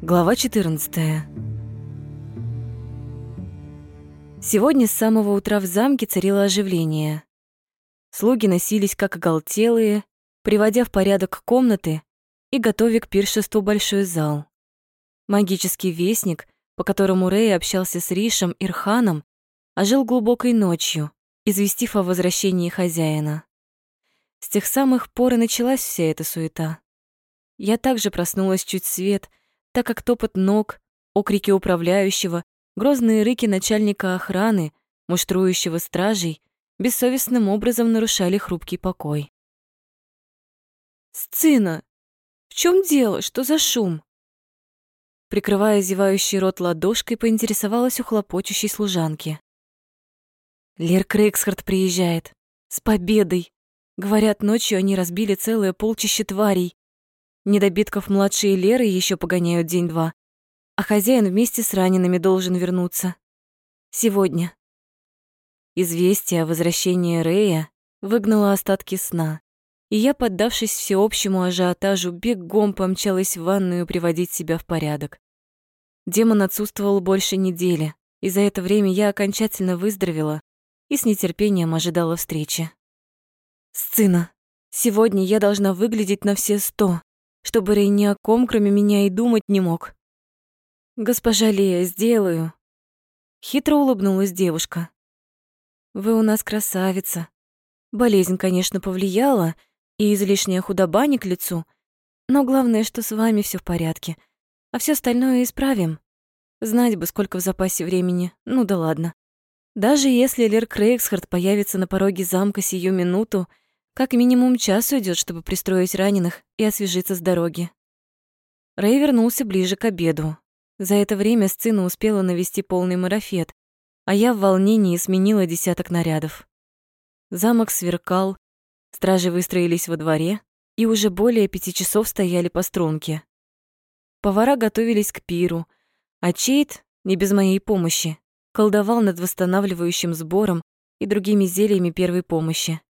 Глава 14. Сегодня с самого утра в замке царило оживление. Слуги носились как оголтелые, приводя в порядок комнаты и готовя к пиршеству большой зал. Магический вестник, по которому Рэй общался с Ришем и Рханом, ожил глубокой ночью, известив о возвращении хозяина. С тех самых пор и началась вся эта суета. Я также проснулась чуть свет, так как топот ног, окрики управляющего, грозные рыки начальника охраны, муштрующего стражей, бессовестным образом нарушали хрупкий покой. «Сцена! В чем дело? Что за шум?» Прикрывая зевающий рот ладошкой, поинтересовалась у хлопочущей служанки. «Лер Крейгсхард приезжает. С победой! Говорят, ночью они разбили целое полчище тварей. Недобитков младшие Леры еще погоняют день-два, а хозяин вместе с ранеными должен вернуться. Сегодня. Известие о возвращении Рея выгнало остатки сна, и я, поддавшись всеобщему ажиотажу, бегом помчалась в ванную приводить себя в порядок. Демон отсутствовал больше недели, и за это время я окончательно выздоровела и с нетерпением ожидала встречи. «Сцена, сегодня я должна выглядеть на все сто, чтобы Рей ни о ком, кроме меня, и думать не мог». «Госпожа Лея, сделаю». Хитро улыбнулась девушка. «Вы у нас красавица. Болезнь, конечно, повлияла, и излишняя худоба не к лицу, но главное, что с вами все в порядке, а все остальное исправим. Знать бы, сколько в запасе времени, ну да ладно. Даже если Лер Крейгсхард появится на пороге замка сию минуту, как минимум час уйдет, чтобы пристроить раненых и освежиться с дороги. Рэй вернулся ближе к обеду. За это время сцена успела навести полный марафет, а я в волнении сменила десяток нарядов. Замок сверкал, стражи выстроились во дворе и уже более пяти часов стояли по струнке. Повара готовились к пиру, а Чейт, не без моей помощи, колдовал над восстанавливающим сбором и другими зельями первой помощи.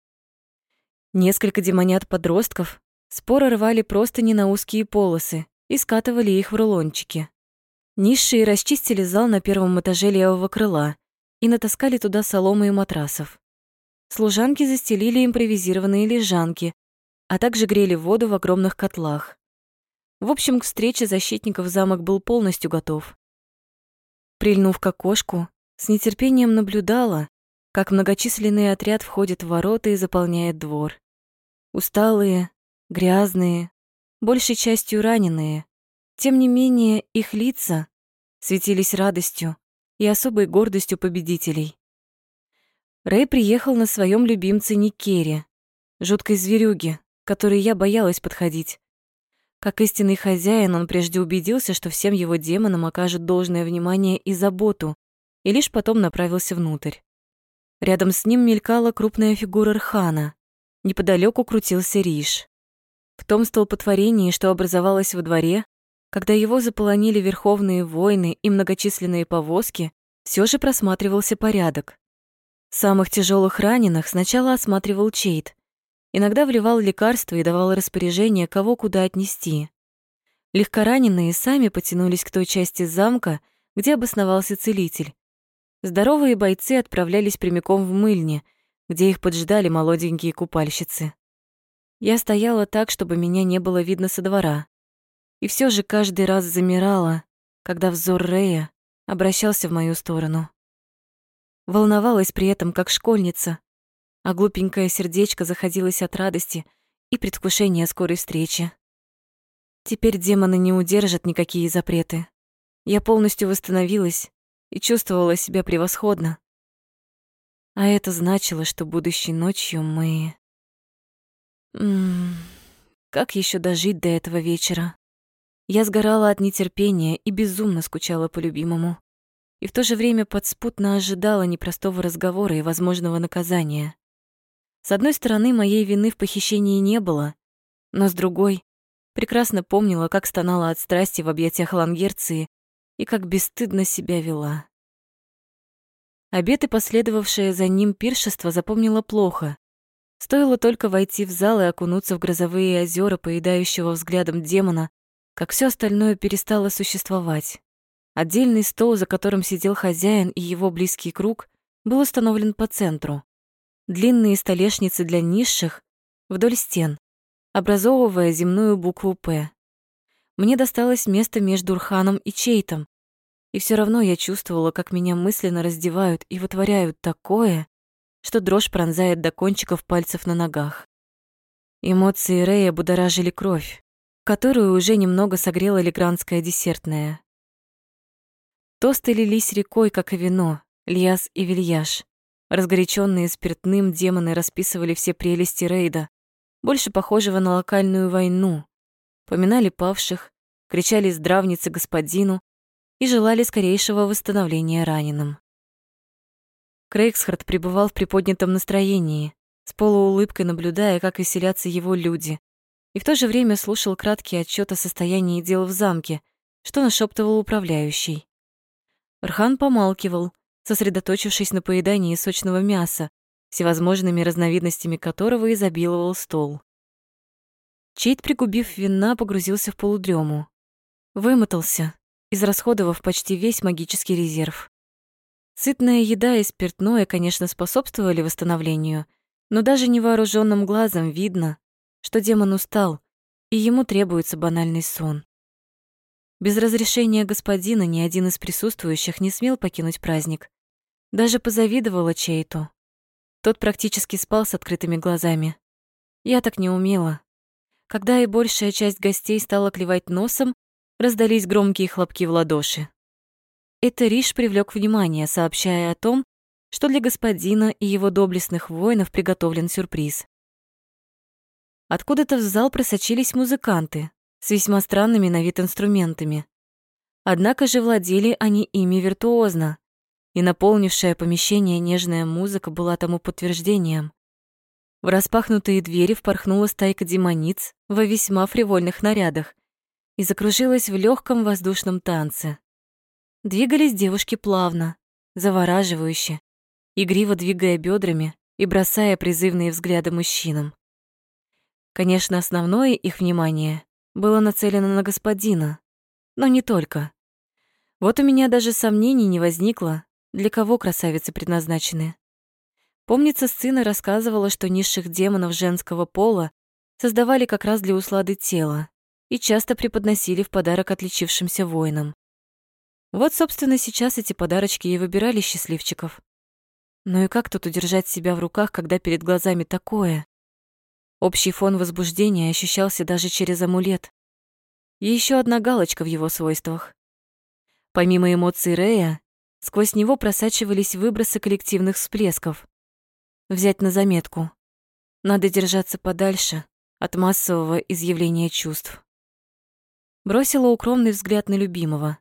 Несколько демонят-подростков споро рвали простыни на узкие полосы и скатывали их в рулончики. Низшие расчистили зал на первом этаже левого крыла и натаскали туда соломы и матрасов. Служанки застелили импровизированные лежанки, а также грели воду в огромных котлах. В общем, к встрече защитников замок был полностью готов. Прильнув к окошку, с нетерпением наблюдала, как многочисленный отряд входит в ворота и заполняет двор. Усталые, грязные, большей частью раненые. Тем не менее, их лица светились радостью и особой гордостью победителей. Рэй приехал на своем любимце Никере, жуткой зверюге, которой я боялась подходить. Как истинный хозяин, он прежде убедился, что всем его демонам окажут должное внимание и заботу, и лишь потом направился внутрь. Рядом с ним мелькала крупная фигура Рхана. Неподалеку крутился Риш. В том столпотворении, что образовалось во дворе, когда его заполонили верховные воины и многочисленные повозки, все же просматривался порядок. Самых тяжелых раненых сначала осматривал Чейт. Иногда вливал лекарства и давал распоряжение, кого куда отнести. Легкораненые сами потянулись к той части замка, где обосновался целитель, Здоровые бойцы отправлялись прямиком в мыльни, где их поджидали молоденькие купальщицы. Я стояла так, чтобы меня не было видно со двора. И все же каждый раз замирала, когда взор Рея обращался в мою сторону. Волновалась при этом как школьница, а глупенькое сердечко заходилось от радости и предвкушения скорой встречи. Теперь демоны не удержат никакие запреты. Я полностью восстановилась и чувствовала себя превосходно. А это значило, что будущей ночью мы... Как еще дожить до этого вечера? Я сгорала от нетерпения и безумно скучала по любимому. И в то же время подспутно ожидала непростого разговора и возможного наказания. С одной стороны, моей вины в похищении не было, но с другой, прекрасно помнила, как стонала от страсти в объятиях Лангерции и как бесстыдно себя вела. Обед и последовавшее за ним пиршество запомнила плохо. Стоило только войти в зал и окунуться в грозовые озера поедающего взглядом демона, как все остальное перестало существовать. Отдельный стол, за которым сидел хозяин и его близкий круг, был установлен по центру. Длинные столешницы для низших вдоль стен, образовывая земную букву «П». Мне досталось место между Урханом и Чейтом, и все равно я чувствовала, как меня мысленно раздевают и вытворяют такое, что дрожь пронзает до кончиков пальцев на ногах. Эмоции Рэя будоражили кровь, которую уже немного согрела леграндская десертная. Тосты лились рекой, как и вино, льяс и вильяж. Разгоряченные спиртным демоны расписывали все прелести рейда, больше похожего на локальную войну. Поминали павших, кричали здравницы господину и желали скорейшего восстановления раненым. Крейгсхард пребывал в приподнятом настроении, с полуулыбкой наблюдая, как веселятся его люди, и в то же время слушал краткий отчет о состоянии дел в замке, что нашептывал управляющий. Рхан помалкивал, сосредоточившись на поедании сочного мяса, всевозможными разновидностями которого изобиловал стол. Чейт, пригубив вина, погрузился в полудрему. Вымотался, израсходовав почти весь магический резерв. Сытная еда и спиртное, конечно, способствовали восстановлению, но даже невооруженным глазом видно, что демон устал, и ему требуется банальный сон. Без разрешения господина ни один из присутствующих не смел покинуть праздник. Даже позавидовала Чейту. Тот практически спал с открытыми глазами. Я так не умела. Когда и большая часть гостей стала клевать носом, раздались громкие хлопки в ладоши. Это Риш привлек внимание, сообщая о том, что для господина и его доблестных воинов приготовлен сюрприз. Откуда-то в зал просочились музыканты, с весьма странными на вид инструментами. Однако же владели они ими виртуозно, и наполнившая помещение нежная музыка была тому подтверждением. В распахнутые двери впорхнула стайка демониц во весьма фривольных нарядах и закружилась в легком воздушном танце. Двигались девушки плавно, завораживающе, игриво двигая бедрами и бросая призывные взгляды мужчинам. Конечно, основное их внимание было нацелено на господина, но не только. Вот у меня даже сомнений не возникло, для кого красавицы предназначены. Помнится, сына рассказывала, что низших демонов женского пола создавали как раз для услады тела и часто преподносили в подарок отличившимся воинам. Вот, собственно, сейчас эти подарочки и выбирали счастливчиков. Ну и как тут удержать себя в руках, когда перед глазами такое? Общий фон возбуждения ощущался даже через амулет. И еще одна галочка в его свойствах. Помимо эмоций Рея, сквозь него просачивались выбросы коллективных всплесков. Взять на заметку. Надо держаться подальше от массового изъявления чувств. Бросила укромный взгляд на любимого.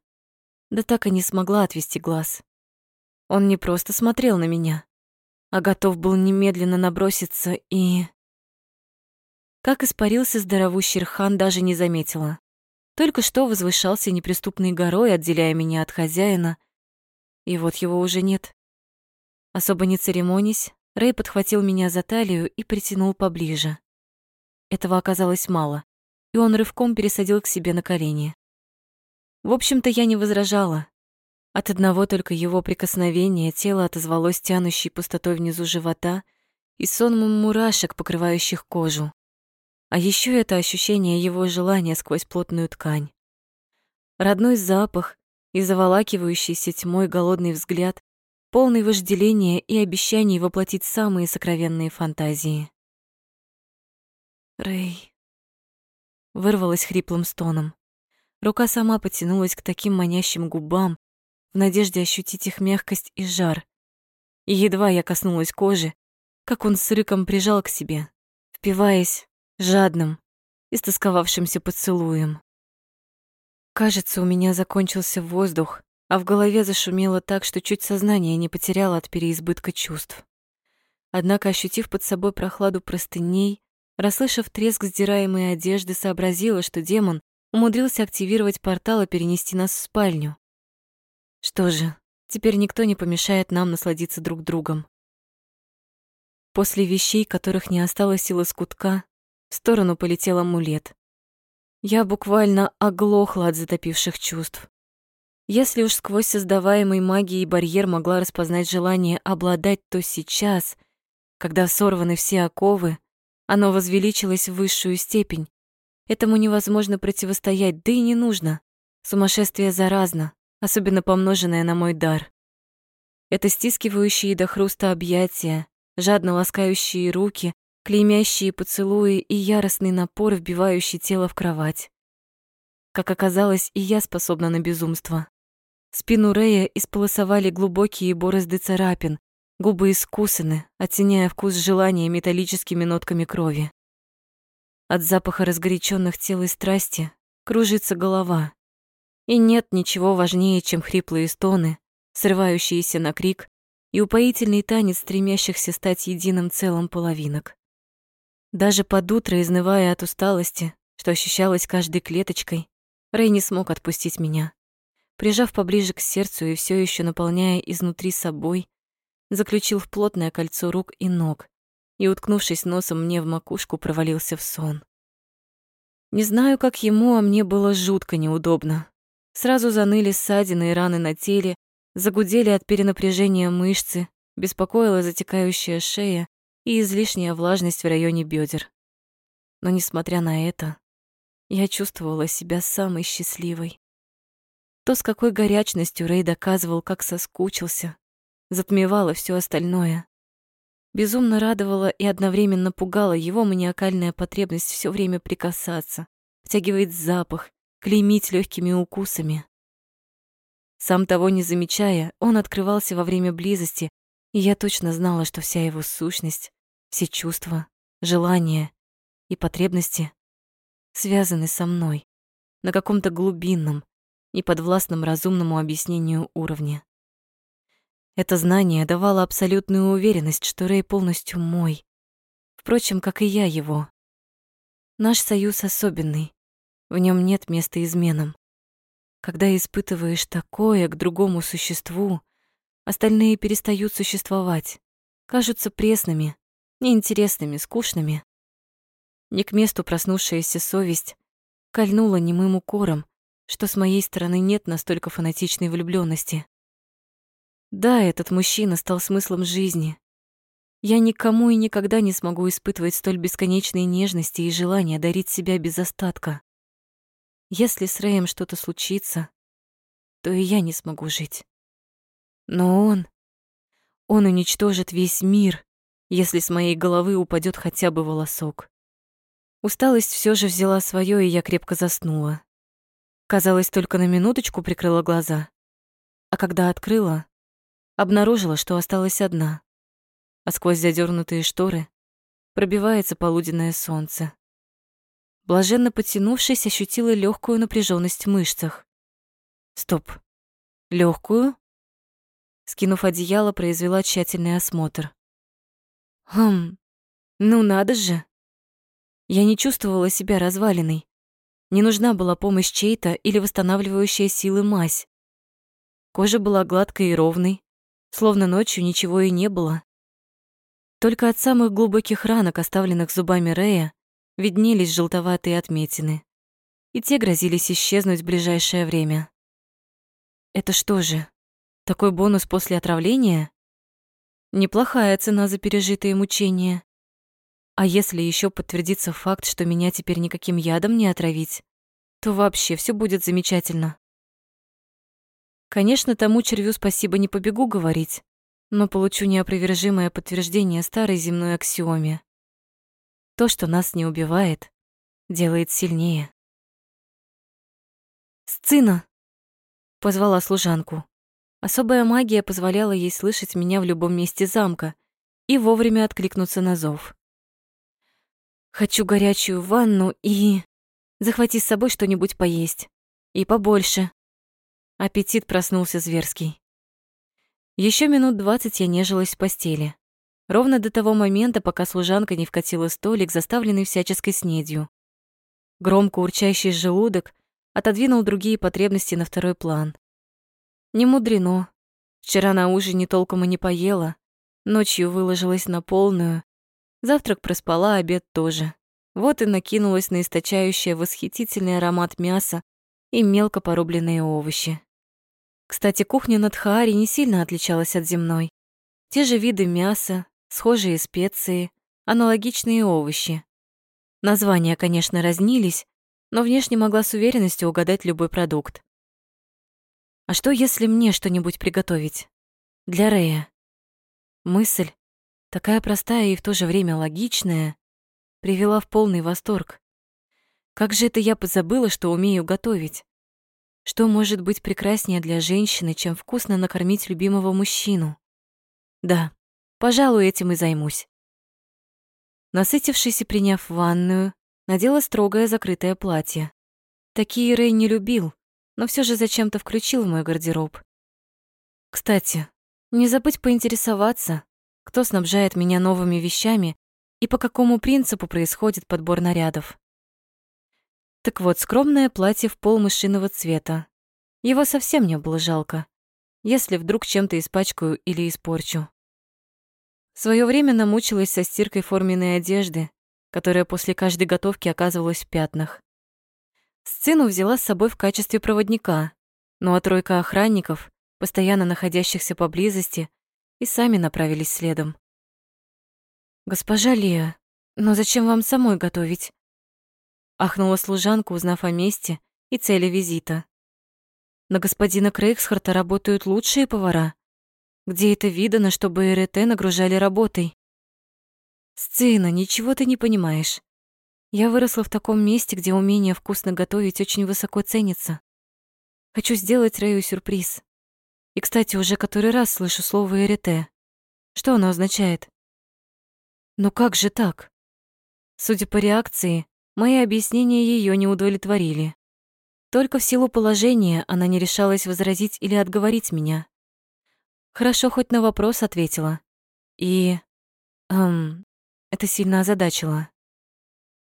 Да так и не смогла отвести глаз. Он не просто смотрел на меня, а готов был немедленно наброситься и... Как испарился здоровущий Рхан, даже не заметила. Только что возвышался неприступной горой, отделяя меня от хозяина, и вот его уже нет. Особо не церемонясь, Рэй подхватил меня за талию и притянул поближе. Этого оказалось мало, и он рывком пересадил к себе на колени. В общем-то, я не возражала. От одного только его прикосновения тело отозвалось тянущей пустотой внизу живота и сонмом мурашек, покрывающих кожу. А еще это ощущение его желания сквозь плотную ткань. Родной запах и заволакивающийся тьмой голодный взгляд, полный вожделения и обещаний воплотить самые сокровенные фантазии. Рэй. Вырвалась хриплым стоном. Рука сама потянулась к таким манящим губам, в надежде ощутить их мягкость и жар. И едва я коснулась кожи, как он с рыком прижал к себе, впиваясь жадным, истосковавшимся поцелуем. Кажется, у меня закончился воздух, а в голове зашумело так, что чуть сознание не потеряло от переизбытка чувств. Однако, ощутив под собой прохладу простыней, расслышав треск сдираемой одежды, сообразила, что демон умудрился активировать портал и перенести нас в спальню. Что же, теперь никто не помешает нам насладиться друг другом. После вещей, которых не осталось силы скутка, в сторону полетел амулет. Я буквально оглохла от затопивших чувств. Если уж сквозь создаваемый магией барьер могла распознать желание обладать, то сейчас, когда сорваны все оковы, оно возвеличилось в высшую степень. Этому невозможно противостоять, да и не нужно. Сумасшествие заразно, особенно помноженное на мой дар. Это стискивающие до хруста объятия, жадно ласкающие руки, клеймящие поцелуи и яростный напор, вбивающий тело в кровать. Как оказалось, и я способна на безумство. Спину Рея исполосовали глубокие борозды царапин, губы искусаны, оттеняя вкус желания металлическими нотками крови. От запаха разгоряченных тел и страсти кружится голова. И нет ничего важнее, чем хриплые стоны, срывающиеся на крик и упоительный танец стремящихся стать единым целым половинок. Даже под утро, изнывая от усталости, что ощущалось каждой клеточкой, Рэй не смог отпустить меня. Прижав поближе к сердцу и все еще наполняя изнутри собой, заключил в плотное кольцо рук и ног и, уткнувшись носом мне в макушку, провалился в сон. Не знаю, как ему, а мне было жутко неудобно. Сразу заныли ссадины и раны на теле, загудели от перенапряжения мышцы, беспокоила затекающая шея и излишняя влажность в районе бедер. Но, несмотря на это, я чувствовала себя самой счастливой. То, с какой горячностью Рэй доказывал, как соскучился, затмевало все остальное. Безумно радовало и одновременно пугало его маниакальная потребность все время прикасаться, втягивать запах, клеймить легкими укусами. Сам того не замечая, он открывался во время близости, и я точно знала, что вся его сущность, все чувства, желания и потребности связаны со мной на каком-то глубинном, неподвластном разумному объяснению уровне. Это знание давало абсолютную уверенность, что Рэй полностью мой. Впрочем, как и я его. Наш союз особенный. В нем нет места изменам. Когда испытываешь такое к другому существу, остальные перестают существовать, кажутся пресными, неинтересными, скучными. Не к месту проснувшаяся совесть кольнула немым укором, что с моей стороны нет настолько фанатичной влюблённости. Да, этот мужчина стал смыслом жизни. Я никому и никогда не смогу испытывать столь бесконечной нежности и желания дарить себя без остатка. Если с Рэем что-то случится, то и я не смогу жить. Но он... Он уничтожит весь мир, если с моей головы упадет хотя бы волосок. Усталость все же взяла свое, и я крепко заснула. Казалось, только на минуточку прикрыла глаза. А когда открыла, обнаружила, что осталась одна. А сквозь задернутые шторы пробивается полуденное солнце. Блаженно потянувшись, ощутила легкую напряженность в мышцах. Стоп. Легкую? Скинув одеяло, произвела тщательный осмотр. Хм, ну надо же. Я не чувствовала себя разваленной. Не нужна была помощь чей-то или восстанавливающая силы мазь. Кожа была гладкой и ровной, словно ночью ничего и не было. Только от самых глубоких ранок, оставленных зубами Рея, виднелись желтоватые отметины, и те грозились исчезнуть в ближайшее время. Это что же, такой бонус после отравления? Неплохая цена за пережитые мучения. А если еще подтвердится факт, что меня теперь никаким ядом не отравить, то вообще все будет замечательно. Конечно, тому червю спасибо не побегу говорить, но получу неопровержимое подтверждение старой земной аксиоме. То, что нас не убивает, делает сильнее. «Сцина!» — позвала служанку. Особая магия позволяла ей слышать меня в любом месте замка и вовремя откликнуться на зов. «Хочу горячую ванну и... захвати с собой что-нибудь поесть. И побольше». Аппетит проснулся зверский. Еще минут двадцать я нежилась в постели. Ровно до того момента, пока служанка не вкатила столик, заставленный всяческой снедью. Громко урчащий желудок отодвинул другие потребности на второй план. Не мудрено. Вчера на ужине толком и не поела, ночью выложилась на полную. Завтрак проспала, обед тоже. Вот и накинулась на источающее восхитительный аромат мяса и мелко порубленные овощи. Кстати, кухня на Тхааре не сильно отличалась от земной. Те же виды мяса, схожие специи, аналогичные овощи. Названия, конечно, разнились, но внешне могла с уверенностью угадать любой продукт. А что, если мне что-нибудь приготовить? Для Рея. Мысль, такая простая и в то же время логичная, привела в полный восторг. Как же это я позабыла, что умею готовить? Что может быть прекраснее для женщины, чем вкусно накормить любимого мужчину? Да, пожалуй, этим и займусь. Насытившись и приняв ванную, надела строгое закрытое платье. Такие Рэй не любил, но все же зачем-то включил в мой гардероб. Кстати, не забудь поинтересоваться, кто снабжает меня новыми вещами и по какому принципу происходит подбор нарядов. Так вот, скромное платье в пол мышиного цвета. Его совсем не было жалко, если вдруг чем-то испачкаю или испорчу. Своё время намучилась со стиркой форменной одежды, которая после каждой готовки оказывалась в пятнах. Сцену взяла с собой в качестве проводника, ну а тройка охранников, постоянно находящихся поблизости, и сами направились следом. «Госпожа Лея, но зачем вам самой готовить?» Ахнула служанка, узнав о месте и цели визита. «На господина Крейгсхарта работают лучшие повара. Где это видано, чтобы РТ нагружали работой? Сцена, ничего ты не понимаешь. Я выросла в таком месте, где умение вкусно готовить очень высоко ценится. Хочу сделать Рэю сюрприз. И, кстати, уже который раз слышу слово РТ. Что оно означает? Ну как же так? Судя по реакции, мои объяснения ее не удовлетворили. Только в силу положения она не решалась возразить или отговорить меня. Хорошо, хоть на вопрос ответила. И... Эм, это сильно озадачило.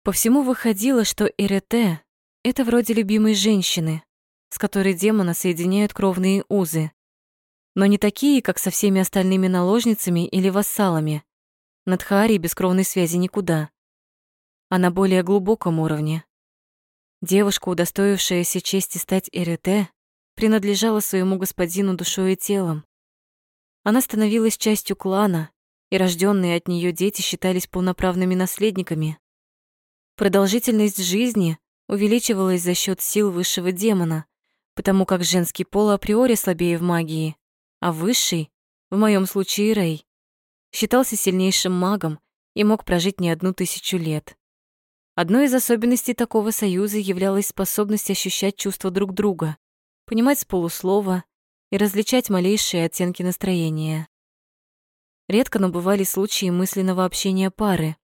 По всему выходило, что Ирете — это вроде любимой женщины, с которой демона соединяют кровные узы. Но не такие, как со всеми остальными наложницами или вассалами. На Тхааре без связи никуда. А на более глубоком уровне. Девушка, удостоившаяся чести стать Эрете, принадлежала своему господину душой и телом, она становилась частью клана, и рожденные от нее дети считались полноправными наследниками. Продолжительность жизни увеличивалась за счет сил высшего демона, потому как женский пол априори слабее в магии, а высший, в моем случае Рэй, считался сильнейшим магом и мог прожить не одну тысячу лет. Одной из особенностей такого союза являлась способность ощущать чувства друг друга, понимать с полуслова и различать малейшие оттенки настроения. Редко, но бывали случаи мысленного общения пары,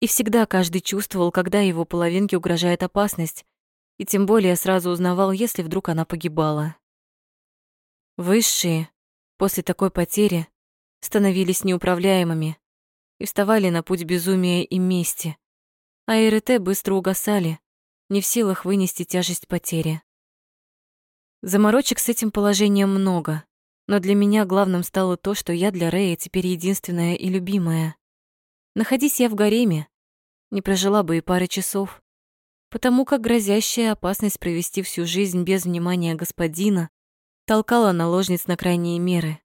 и всегда каждый чувствовал, когда его половинке угрожает опасность, и тем более сразу узнавал, если вдруг она погибала. Высшие после такой потери становились неуправляемыми и вставали на путь безумия и мести, а РТ быстро угасали, не в силах вынести тяжесть потери. Заморочек с этим положением много, но для меня главным стало то, что я для Рэя теперь единственная и любимая. Находись я в гареме, не прожила бы и пары часов, потому как грозящая опасность провести всю жизнь без внимания господина толкала наложниц на крайние меры.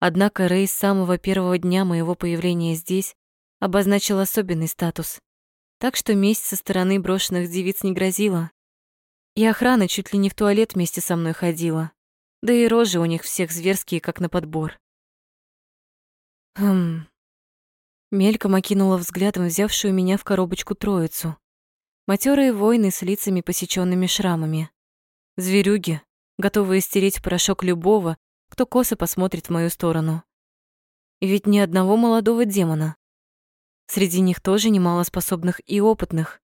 Однако Рэй с самого первого дня моего появления здесь обозначил особенный статус, так что месть со стороны брошенных девиц не грозила. И охрана чуть ли не в туалет вместе со мной ходила. Да и рожи у них всех зверские, как на подбор. Хм. Мельком окинула взглядом взявшую меня в коробочку троицу. Матерые воины с лицами, посечёнными шрамами. Зверюги, готовые стереть порошок любого, кто косо посмотрит в мою сторону. И ведь ни одного молодого демона. Среди них тоже немало способных и опытных.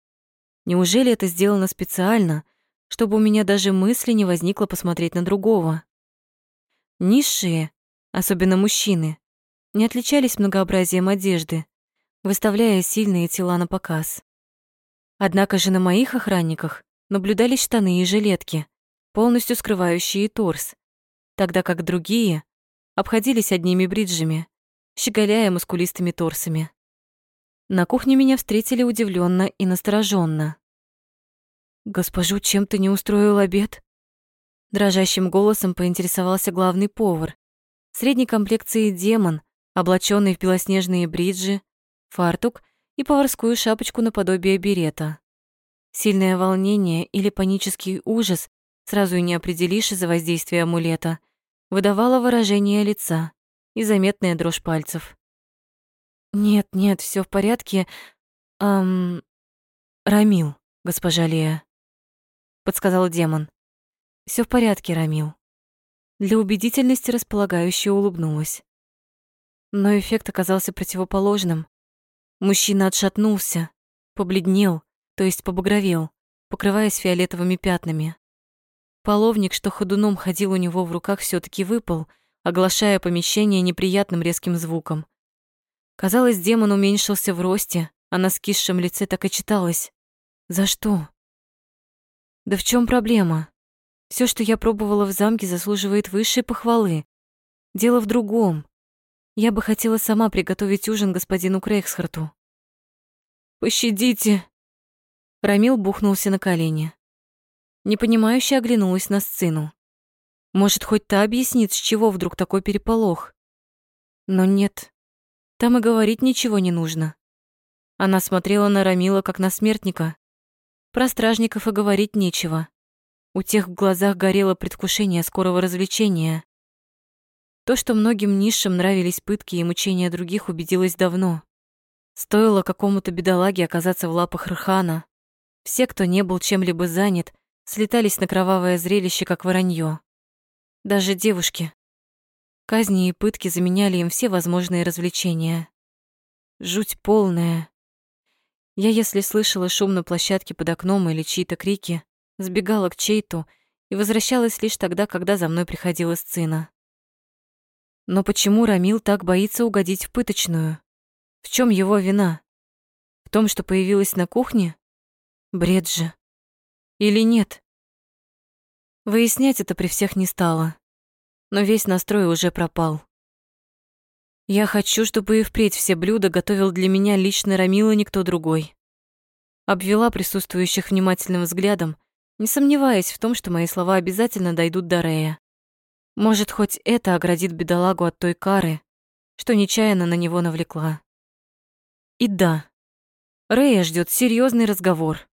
Неужели это сделано специально, чтобы у меня даже мысли не возникло посмотреть на другого. Низшие, особенно мужчины, не отличались многообразием одежды, выставляя сильные тела на показ. Однако же на моих охранниках наблюдались штаны и жилетки, полностью скрывающие торс, тогда как другие обходились одними бриджами, щеголяя мускулистыми торсами. На кухне меня встретили удивленно и настороженно. «Госпожу, чем ты не устроил обед?» Дрожащим голосом поинтересовался главный повар. Средней комплекции демон, облаченный в белоснежные бриджи, фартук и поварскую шапочку наподобие берета. Сильное волнение или панический ужас, сразу и не определишь из-за воздействия амулета, выдавало выражение лица и заметная дрожь пальцев. «Нет, нет, все в порядке. Эм... Рамил, госпожа Лея», — подсказал демон. Все в порядке, Рамил». Для убедительности располагающе улыбнулась. Но эффект оказался противоположным. Мужчина отшатнулся, побледнел, то есть побагровел, покрываясь фиолетовыми пятнами. Половник, что ходуном ходил у него в руках, все таки выпал, оглашая помещение неприятным резким звуком. Казалось, демон уменьшился в росте, а на скисшем лице так и читалось. «За что?» «Да в чем проблема?» Все, что я пробовала в замке, заслуживает высшей похвалы. Дело в другом. Я бы хотела сама приготовить ужин господину Крейгсхарту. «Пощадите!» Рамил бухнулся на колени. Непонимающе оглянулась на сцену. Может, хоть та объяснит, с чего вдруг такой переполох? Но нет, там и говорить ничего не нужно. Она смотрела на Рамила, как на смертника. Про стражников и говорить нечего. У тех в глазах горело предвкушение скорого развлечения. То, что многим низшим нравились пытки и мучения других, убедилась давно. Стоило какому-то бедолаге оказаться в лапах Рхана. Все, кто не был чем-либо занят, слетались на кровавое зрелище, как воронье. Даже девушки. Казни и пытки заменяли им все возможные развлечения. Жуть полная. Я, если слышала шум на площадке под окном или чьи-то крики, сбегала к Чейту и возвращалась лишь тогда, когда за мной приходила сцена. Но почему Рамил так боится угодить в пыточную? В чем его вина? В том, что появилась на кухне? Бред же. Или нет? Выяснять это при всех не стало. Но весь настрой уже пропал. Я хочу, чтобы и впредь все блюда готовил для меня лично Рамил и никто другой. Обвела присутствующих внимательным взглядом не сомневаясь в том, что мои слова обязательно дойдут до Рея. Может, хоть это оградит бедолагу от той кары, что нечаянно на него навлекла. И да, Рея ждет серьезный разговор.